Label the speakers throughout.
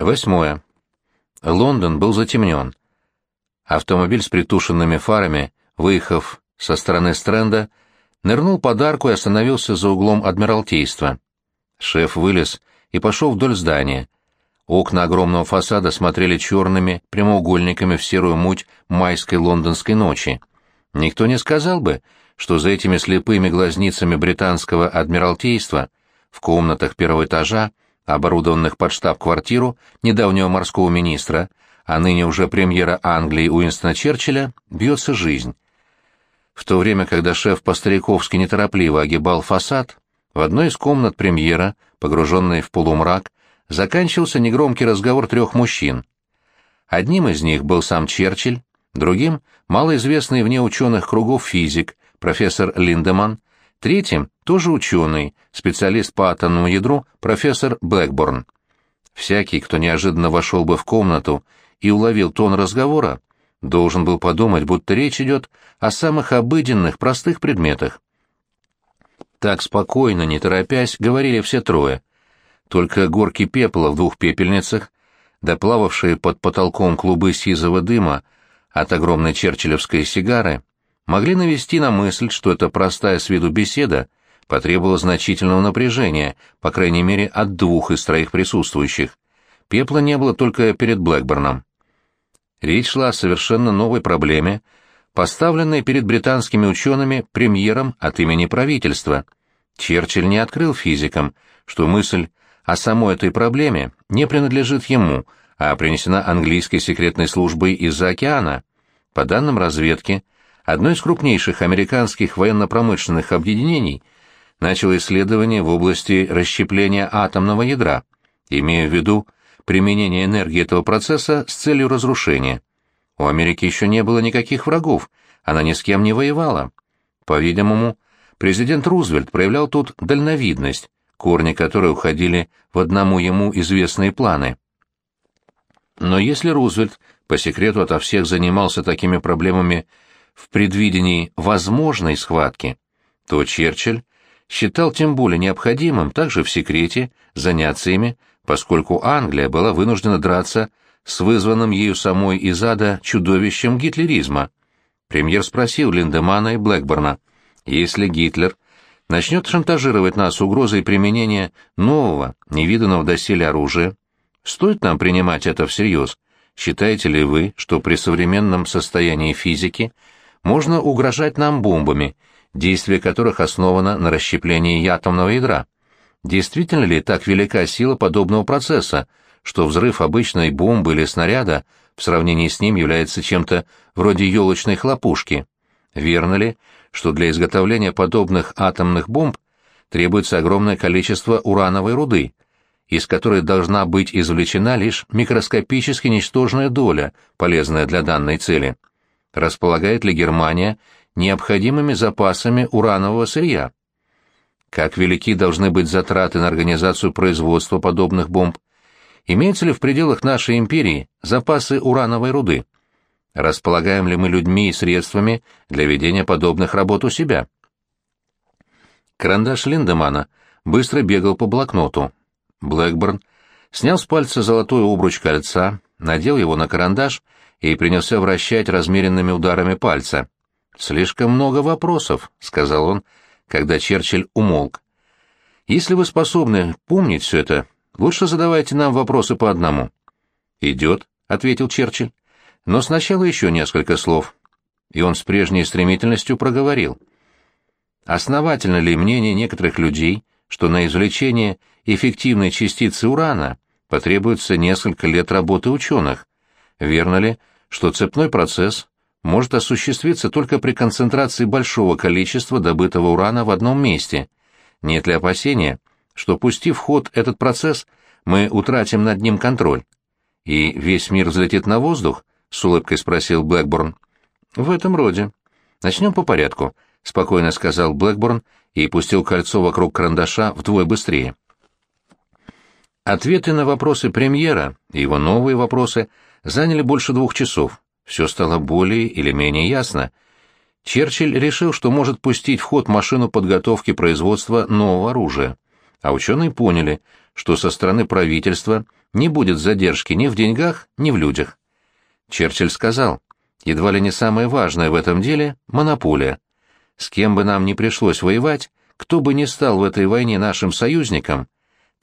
Speaker 1: Восьмое. Лондон был затемнен. Автомобиль с притушенными фарами, выехав со стороны стренда, нырнул под арку и остановился за углом Адмиралтейства. Шеф вылез и пошел вдоль здания. Окна огромного фасада смотрели черными прямоугольниками в серую муть майской лондонской ночи. Никто не сказал бы, что за этими слепыми глазницами британского адмиралтейства в комнатах первого этажа оборудованных под штаб-квартиру недавнего морского министра, а ныне уже премьера Англии Уинстона Черчилля, бьется жизнь. В то время, когда шеф по-стариковски неторопливо огибал фасад, в одной из комнат премьера, погруженной в полумрак, заканчивался негромкий разговор трех мужчин. Одним из них был сам Черчилль, другим — малоизвестный вне ученых кругов физик, профессор Линдеман, Третьим – тоже ученый, специалист по атомному ядру, профессор Блэкборн. Всякий, кто неожиданно вошел бы в комнату и уловил тон разговора, должен был подумать, будто речь идет о самых обыденных, простых предметах. Так спокойно, не торопясь, говорили все трое. Только горки пепла в двух пепельницах, доплававшие под потолком клубы сизого дыма от огромной черчиллевской сигары, могли навести на мысль, что эта простая с виду беседа потребовала значительного напряжения, по крайней мере, от двух из троих присутствующих. Пепла не было только перед Блэкборном. Речь шла о совершенно новой проблеме, поставленной перед британскими учеными премьером от имени правительства. Черчилль не открыл физикам, что мысль о самой этой проблеме не принадлежит ему, а принесена английской секретной службой из-за океана. По данным разведки, одно из крупнейших американских военно-промышленных объединений начало исследование в области расщепления атомного ядра, имея в виду применение энергии этого процесса с целью разрушения. У Америки еще не было никаких врагов, она ни с кем не воевала. По-видимому, президент Рузвельт проявлял тут дальновидность, корни которой уходили в одному ему известные планы. Но если Рузвельт по секрету ото всех занимался такими проблемами в предвидении возможной схватки, то Черчилль считал тем более необходимым также в секрете заняться ими, поскольку Англия была вынуждена драться с вызванным ею самой из ада чудовищем гитлеризма. Премьер спросил Линдемана и Блэкборна, если Гитлер начнет шантажировать нас угрозой применения нового, невиданного доселе оружия, стоит нам принимать это всерьез? Считаете ли вы, что при современном состоянии физики можно угрожать нам бомбами, действие которых основано на расщеплении атомного ядра. Действительно ли так велика сила подобного процесса, что взрыв обычной бомбы или снаряда в сравнении с ним является чем-то вроде елочной хлопушки? Верно ли, что для изготовления подобных атомных бомб требуется огромное количество урановой руды, из которой должна быть извлечена лишь микроскопически ничтожная доля, полезная для данной цели? Располагает ли Германия необходимыми запасами уранового сырья? Как велики должны быть затраты на организацию производства подобных бомб? Имеются ли в пределах нашей империи запасы урановой руды? Располагаем ли мы людьми и средствами для ведения подобных работ у себя? Карандаш Линдемана быстро бегал по блокноту. Блэкборн снял с пальца золотой обруч кольца, надел его на карандаш и принялся вращать размеренными ударами пальца. «Слишком много вопросов», — сказал он, когда Черчилль умолк. «Если вы способны помнить все это, лучше задавайте нам вопросы по одному». «Идет», — ответил Черчилль. «Но сначала еще несколько слов». И он с прежней стремительностью проговорил. «Основательно ли мнение некоторых людей, что на извлечение эффективной частицы урана потребуется несколько лет работы ученых? Верно ли, что цепной процесс может осуществиться только при концентрации большого количества добытого урана в одном месте. Нет ли опасения, что, пустив в ход этот процесс, мы утратим над ним контроль? И весь мир взлетит на воздух? — с улыбкой спросил Блэкборн. В этом роде. Начнем по порядку, — спокойно сказал Блэкборн и пустил кольцо вокруг карандаша вдвое быстрее. Ответы на вопросы премьера и его новые вопросы заняли больше двух часов. Все стало более или менее ясно. Черчилль решил, что может пустить в ход машину подготовки производства нового оружия. А ученые поняли, что со стороны правительства не будет задержки ни в деньгах, ни в людях. Черчилль сказал, едва ли не самое важное в этом деле — монополия. С кем бы нам ни пришлось воевать, кто бы ни стал в этой войне нашим союзником,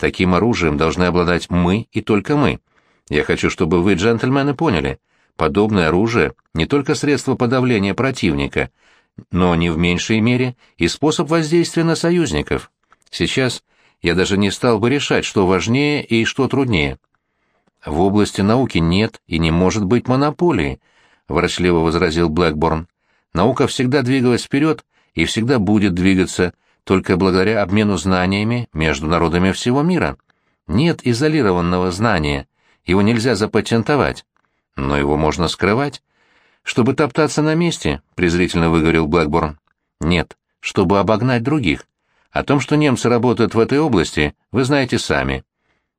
Speaker 1: таким оружием должны обладать мы и только мы. Я хочу, чтобы вы, джентльмены, поняли, подобное оружие — не только средство подавления противника, но не в меньшей мере и способ воздействия на союзников. Сейчас я даже не стал бы решать, что важнее и что труднее. В области науки нет и не может быть монополии, ворочливо возразил Блэкборн. Наука всегда двигалась вперед и всегда будет двигаться только благодаря обмену знаниями между народами всего мира. Нет изолированного знания, его нельзя запатентовать, но его можно скрывать. Чтобы топтаться на месте, презрительно выговорил Блэкборн. Нет, чтобы обогнать других. О том, что немцы работают в этой области, вы знаете сами.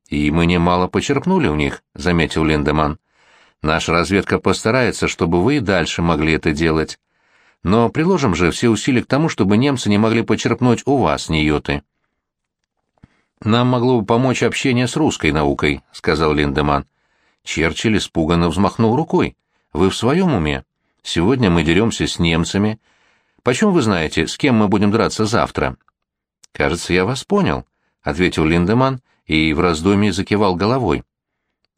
Speaker 1: И мы немало почерпнули у них, заметил Линдеман. Наша разведка постарается, чтобы вы и дальше могли это делать. Но приложим же все усилия к тому, чтобы немцы не могли почерпнуть у вас нейоты. Нам могло бы помочь общение с русской наукой, сказал Линдеман. Черчилль испуганно взмахнул рукой. Вы в своем уме? Сегодня мы деремся с немцами. Почем вы знаете, с кем мы будем драться завтра? «Кажется, я вас понял», — ответил Линдеман и в раздумье закивал головой.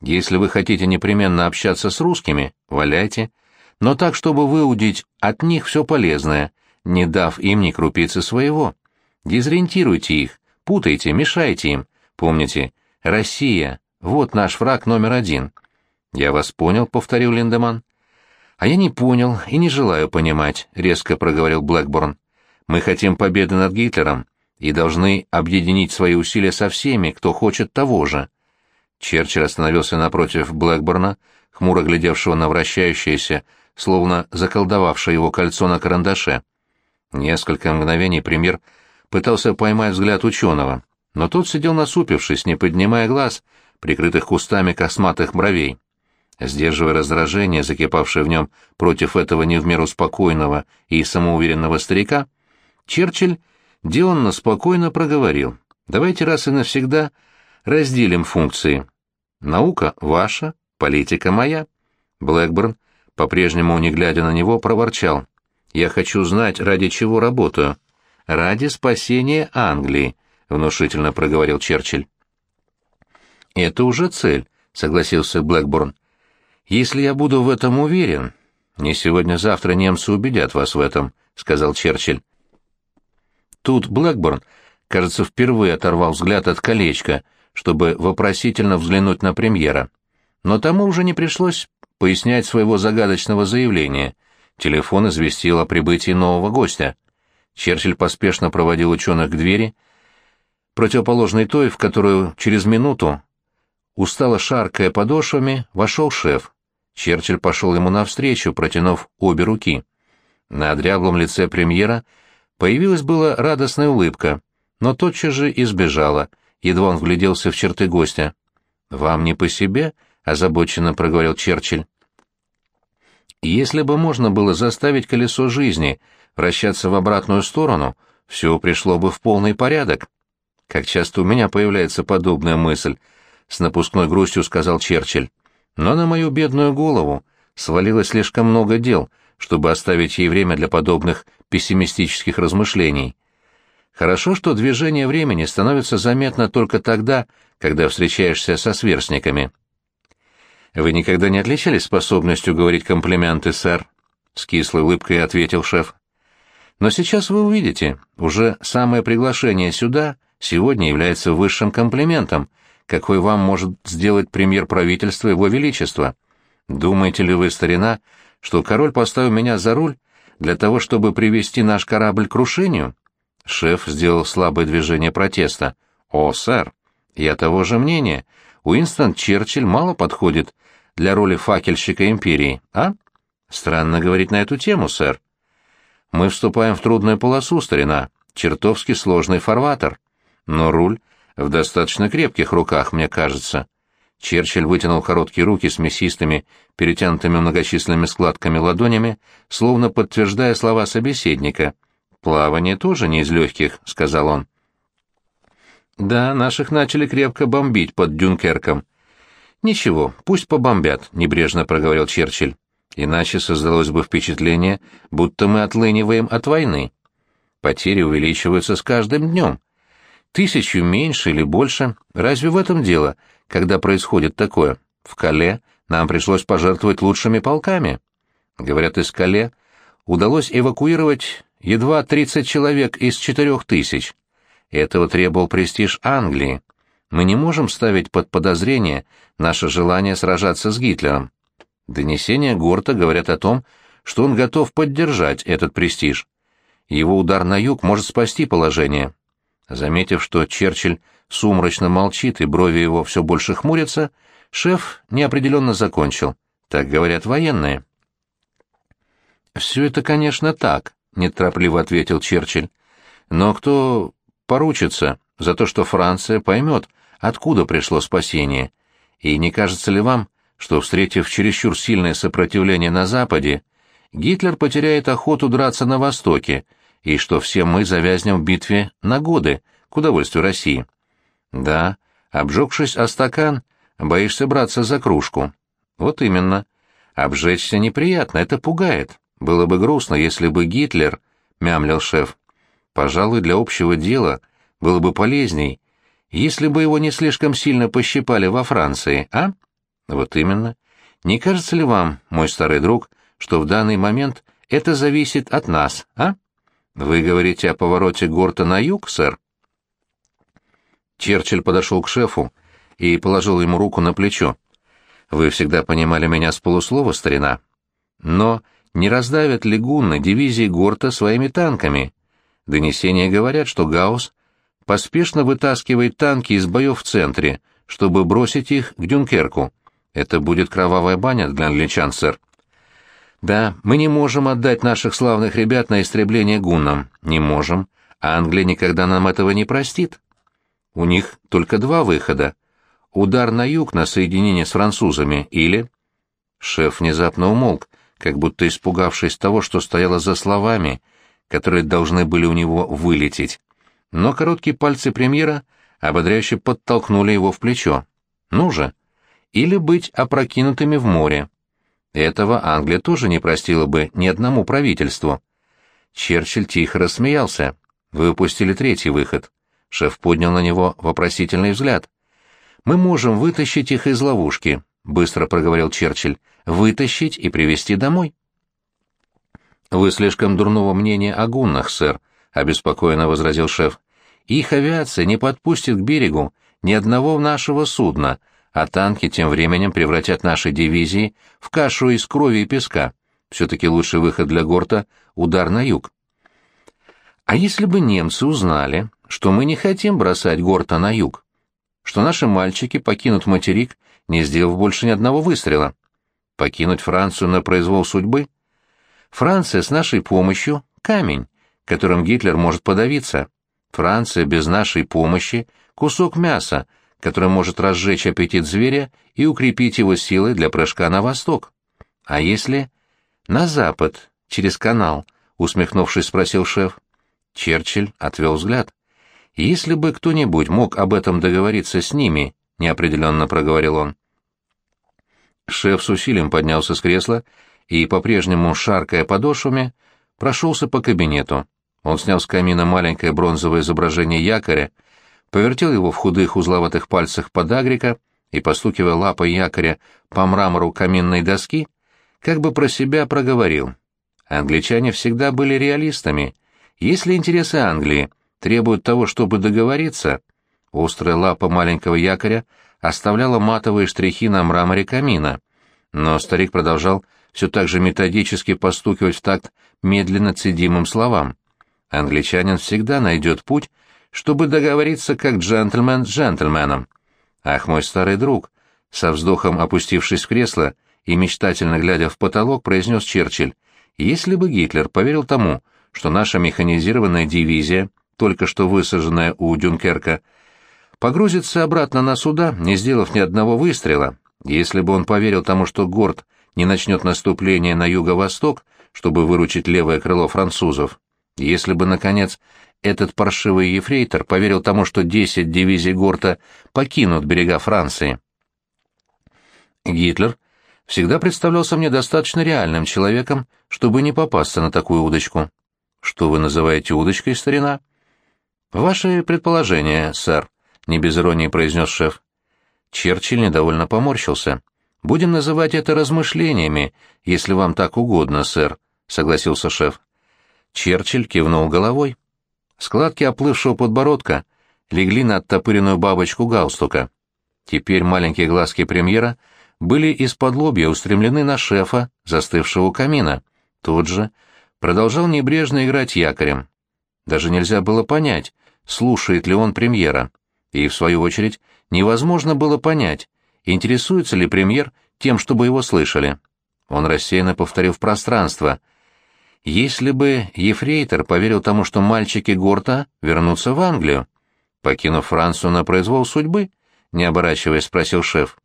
Speaker 1: «Если вы хотите непременно общаться с русскими, валяйте, но так, чтобы выудить от них все полезное, не дав им ни крупицы своего. Дезориентируйте их, путайте, мешайте им. Помните, Россия — вот наш враг номер один». «Я вас понял», — повторил Линдеман. «А я не понял и не желаю понимать», — резко проговорил Блэкборн. «Мы хотим победы над Гитлером, и должны объединить свои усилия со всеми, кто хочет того же. Черчилль остановился напротив Блэкборна, хмуро глядевшего на вращающееся, словно заколдовавшее его кольцо на карандаше. Несколько мгновений премьер пытался поймать взгляд ученого, но тот сидел насупившись, не поднимая глаз, прикрытых кустами косматых бровей. Сдерживая раздражение, закипавшее в нем против этого не в меру спокойного и самоуверенного старика, Черчилль Дионно спокойно проговорил. «Давайте раз и навсегда разделим функции. Наука ваша, политика моя». Блэкборн, по-прежнему не глядя на него, проворчал. «Я хочу знать, ради чего работаю». «Ради спасения Англии», — внушительно проговорил Черчилль. «Это уже цель», — согласился Блэкборн. «Если я буду в этом уверен...» «Не сегодня-завтра немцы убедят вас в этом», — сказал Черчилль. Тут Блэкборн, кажется, впервые оторвал взгляд от колечка, чтобы вопросительно взглянуть на премьера. Но тому уже не пришлось пояснять своего загадочного заявления. Телефон известил о прибытии нового гостя. Черчилль поспешно проводил ученых к двери, противоположной той, в которую через минуту, устало шаркая подошвами, вошел шеф. Черчилль пошел ему навстречу, протянув обе руки. На дряблом лице премьера — Появилась была радостная улыбка, но тотчас же избежала, едва он вгляделся в черты гостя. «Вам не по себе?» — озабоченно проговорил Черчилль. «Если бы можно было заставить колесо жизни вращаться в обратную сторону, все пришло бы в полный порядок. Как часто у меня появляется подобная мысль», — с напускной грустью сказал Черчилль. «Но на мою бедную голову свалилось слишком много дел, чтобы оставить ей время для подобных пессимистических размышлений. Хорошо, что движение времени становится заметно только тогда, когда встречаешься со сверстниками. «Вы никогда не отличались способностью говорить комплименты, сэр?» — с кислой улыбкой ответил шеф. «Но сейчас вы увидите, уже самое приглашение сюда сегодня является высшим комплиментом, какой вам может сделать премьер правительства Его Величества. Думаете ли вы, старина, что король поставил меня за руль для того, чтобы привести наш корабль к крушению?» Шеф сделал слабое движение протеста. «О, сэр, я того же мнения. Уинстон Черчилль мало подходит для роли факельщика империи, а? Странно говорить на эту тему, сэр. Мы вступаем в трудную полосу, старина, чертовски сложный фарватер. Но руль в достаточно крепких руках, мне кажется. Черчилль вытянул короткие руки с мясистыми, перетянутыми многочисленными складками ладонями, словно подтверждая слова собеседника. «Плавание тоже не из легких», — сказал он. «Да, наших начали крепко бомбить под Дюнкерком. Ничего, пусть побомбят, небрежно проговорил Черчилль. Иначе создалось бы впечатление, будто мы отлыниваем от войны. Потери увеличиваются с каждым днем. Тысячу меньше или больше, разве в этом дело, когда происходит такое? В Кале нам пришлось пожертвовать лучшими полками. Говорят, из Кале удалось эвакуировать едва 30 человек из четырех тысяч. Этого требовал престиж Англии. Мы не можем ставить под подозрение наше желание сражаться с Гитлером. Донесения Горта говорят о том, что он готов поддержать этот престиж. Его удар на юг может спасти положение. Заметив, что Черчилль сумрачно молчит и брови его все больше хмурятся, шеф неопределенно закончил. Так говорят военные. «Все это, конечно, так», — неторопливо ответил Черчилль. «Но кто поручится за то, что Франция поймет, откуда пришло спасение? И не кажется ли вам, что, встретив чересчур сильное сопротивление на Западе, Гитлер потеряет охоту драться на Востоке, и что все мы завязнем в битве на годы, к удовольствию России? Да, обжегшись о стакан, боишься браться за кружку. Вот именно. Обжечься неприятно, это пугает. Было бы грустно, если бы Гитлер, — мямлил шеф, — пожалуй, для общего дела было бы полезней, если бы его не слишком сильно пощипали во Франции, а? Вот именно. Не кажется ли вам, мой старый друг, что в данный момент это зависит от нас, а? Вы говорите о повороте Горта на юг, сэр? Черчилль подошел к шефу и положил ему руку на плечо. Вы всегда понимали меня с полуслова, старина. Но не раздавят ли гунны дивизии Горта своими танками? Донесения говорят, что Гаусс поспешно вытаскивает танки из боев в центре, чтобы бросить их к Дюнкерку. Это будет кровавая баня для англичан, сэр. Да, мы не можем отдать наших славных ребят на истребление гуннам. Не можем. А Англия никогда нам этого не простит. У них только два выхода. Удар на юг на соединение с французами или... Шеф внезапно умолк, как будто испугавшись того, что стояло за словами, которые должны были у него вылететь. Но короткие пальцы премьера ободряюще подтолкнули его в плечо. «Ну же!» Или быть опрокинутыми в море. Этого Англия тоже не простила бы ни одному правительству. Черчилль тихо рассмеялся. «Вы упустили третий выход». Шеф поднял на него вопросительный взгляд. «Мы можем вытащить их из ловушки», — быстро проговорил Черчилль вытащить и привезти домой. «Вы слишком дурного мнения о гуннах, сэр», — обеспокоенно возразил шеф. «Их авиация не подпустит к берегу ни одного нашего судна, а танки тем временем превратят наши дивизии в кашу из крови и песка. Все-таки лучший выход для Горта — удар на юг». «А если бы немцы узнали, что мы не хотим бросать Горта на юг, что наши мальчики покинут материк, не сделав больше ни одного выстрела?» Покинуть Францию на произвол судьбы? Франция с нашей помощью — камень, которым Гитлер может подавиться. Франция без нашей помощи — кусок мяса, который может разжечь аппетит зверя и укрепить его силы для прыжка на восток. А если... На запад, через канал, усмехнувшись, спросил шеф. Черчилль отвел взгляд. «Если бы кто-нибудь мог об этом договориться с ними», — неопределенно проговорил он. Шеф с усилием поднялся с кресла и, по-прежнему шаркая подошвами, прошелся по кабинету. Он снял с камина маленькое бронзовое изображение якоря, повертел его в худых узловатых пальцах подагрика и, постукивая лапой якоря по мрамору каминной доски, как бы про себя проговорил. Англичане всегда были реалистами. Если интересы Англии требуют того, чтобы договориться, острая лапа маленького якоря — оставляла матовые штрихи на мраморе камина. Но старик продолжал все так же методически постукивать в такт медленно цедимым словам. Англичанин всегда найдет путь, чтобы договориться как джентльмен с джентльменом. Ах, мой старый друг! Со вздохом опустившись в кресло и мечтательно глядя в потолок, произнес Черчилль, если бы Гитлер поверил тому, что наша механизированная дивизия, только что высаженная у Дюнкерка, погрузится обратно на суда, не сделав ни одного выстрела. Если бы он поверил тому, что Горд не начнет наступление на юго-восток, чтобы выручить левое крыло французов, если бы, наконец, этот паршивый ефрейтор поверил тому, что десять дивизий Горта покинут берега Франции. Гитлер всегда представлялся мне достаточно реальным человеком, чтобы не попасться на такую удочку. Что вы называете удочкой, старина? Ваши предположения, сэр, не без иронии произнес шеф. Черчилль недовольно поморщился. Будем называть это размышлениями, если вам так угодно, сэр, согласился шеф. Черчилль кивнул головой. Складки оплывшего подбородка легли на оттопыренную бабочку галстука. Теперь маленькие глазки премьера были из-под лобья устремлены на шефа, застывшего у камина. Тот же продолжал небрежно играть якорем. Даже нельзя было понять, слушает ли он премьера. И, в свою очередь, невозможно было понять, интересуется ли премьер тем, чтобы его слышали. Он рассеянно повторил в пространство. Если бы Ефрейтор поверил тому, что мальчики Горта вернутся в Англию, покинув Францию на произвол судьбы, не оборачиваясь, спросил шеф.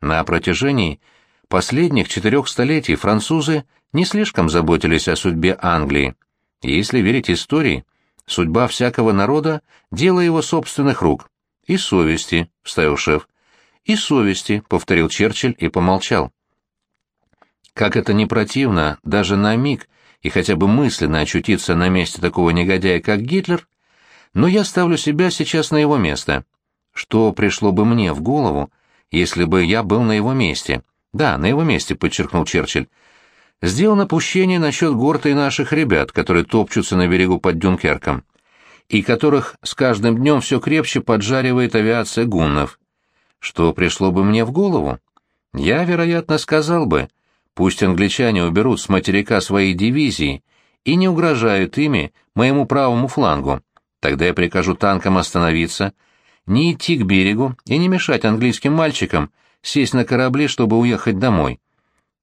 Speaker 1: На протяжении последних четырех столетий французы не слишком заботились о судьбе Англии. Если верить истории, судьба всякого народа — дело его собственных рук. «И совести», — вставил шеф. «И совести», — повторил Черчилль и помолчал. Как это не противно, даже на миг, и хотя бы мысленно очутиться на месте такого негодяя, как Гитлер, но я ставлю себя сейчас на его место. Что пришло бы мне в голову, если бы я был на его месте. Да, на его месте, подчеркнул Черчилль. Сделано пущение насчет Горта и наших ребят, которые топчутся на берегу под Дюнкерком, и которых с каждым днем все крепче поджаривает авиация гуннов. Что пришло бы мне в голову? Я, вероятно, сказал бы, пусть англичане уберут с материка свои дивизии и не угрожают ими моему правому флангу. Тогда я прикажу танкам остановиться, не идти к берегу и не мешать английским мальчикам сесть на корабли, чтобы уехать домой.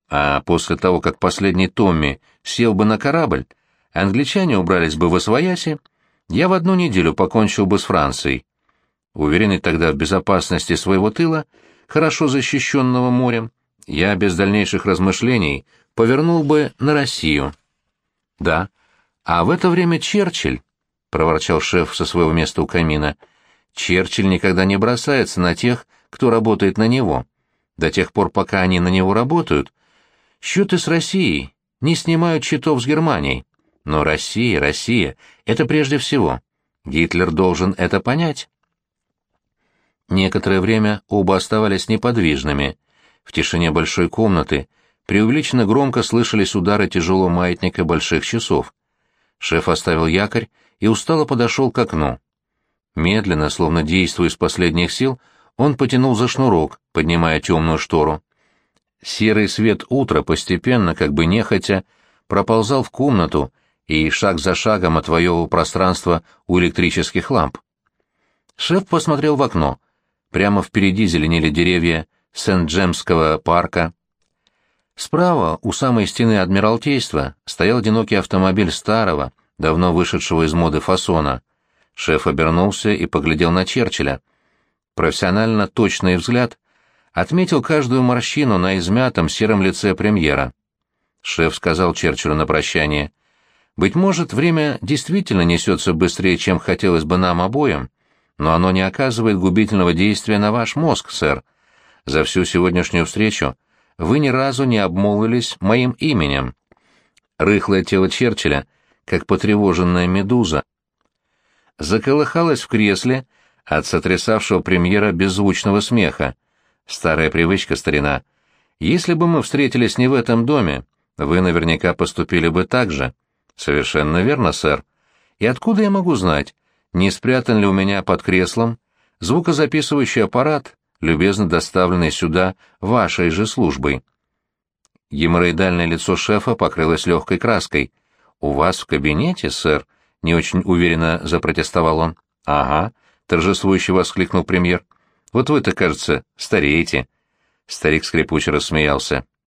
Speaker 1: А после того, как последний Томми сел бы на корабль, англичане убрались бы в Освояси, я в одну неделю покончил бы с Францией. Уверенный тогда в безопасности своего тыла, хорошо защищенного морем, я без дальнейших размышлений повернул бы на Россию. Да, а в это время Черчилль, — проворчал шеф со своего места у камина, — Черчилль никогда не бросается на тех, кто работает на него. До тех пор, пока они на него работают, счеты с Россией не снимают счетов с Германией. Но Россия, Россия — это прежде всего. Гитлер должен это понять. Некоторое время оба оставались неподвижными. В тишине большой комнаты преувеличенно громко слышались удары тяжелого маятника больших часов. Шеф оставил якорь и устало подошел к окну. Медленно, словно действуя из последних сил, он потянул за шнурок, поднимая темную штору. Серый свет утра постепенно, как бы нехотя, проползал в комнату и шаг за шагом отвоевывал пространство у электрических ламп. Шеф посмотрел в окно. Прямо впереди зеленели деревья Сент-Джемского парка. Справа, у самой стены Адмиралтейства, стоял одинокий автомобиль старого, давно вышедшего из моды фасона — Шеф обернулся и поглядел на Черчилля. Профессионально точный взгляд отметил каждую морщину на измятом сером лице премьера. Шеф сказал Черчиллю на прощание, «Быть может, время действительно несется быстрее, чем хотелось бы нам обоим, но оно не оказывает губительного действия на ваш мозг, сэр. За всю сегодняшнюю встречу вы ни разу не обмолвились моим именем». Рыхлое тело Черчилля, как потревоженная медуза, заколыхалась в кресле от сотрясавшего премьера беззвучного смеха. Старая привычка, старина. Если бы мы встретились не в этом доме, вы наверняка поступили бы так же. Совершенно верно, сэр. И откуда я могу знать, не спрятан ли у меня под креслом звукозаписывающий аппарат, любезно доставленный сюда вашей же службой? Геморроидальное лицо шефа покрылось легкой краской. «У вас в кабинете, сэр?» не очень уверенно запротестовал он. Ага, торжествующе воскликнул премьер. Вот вы-то, кажется, стареете. Старик скрипуче рассмеялся.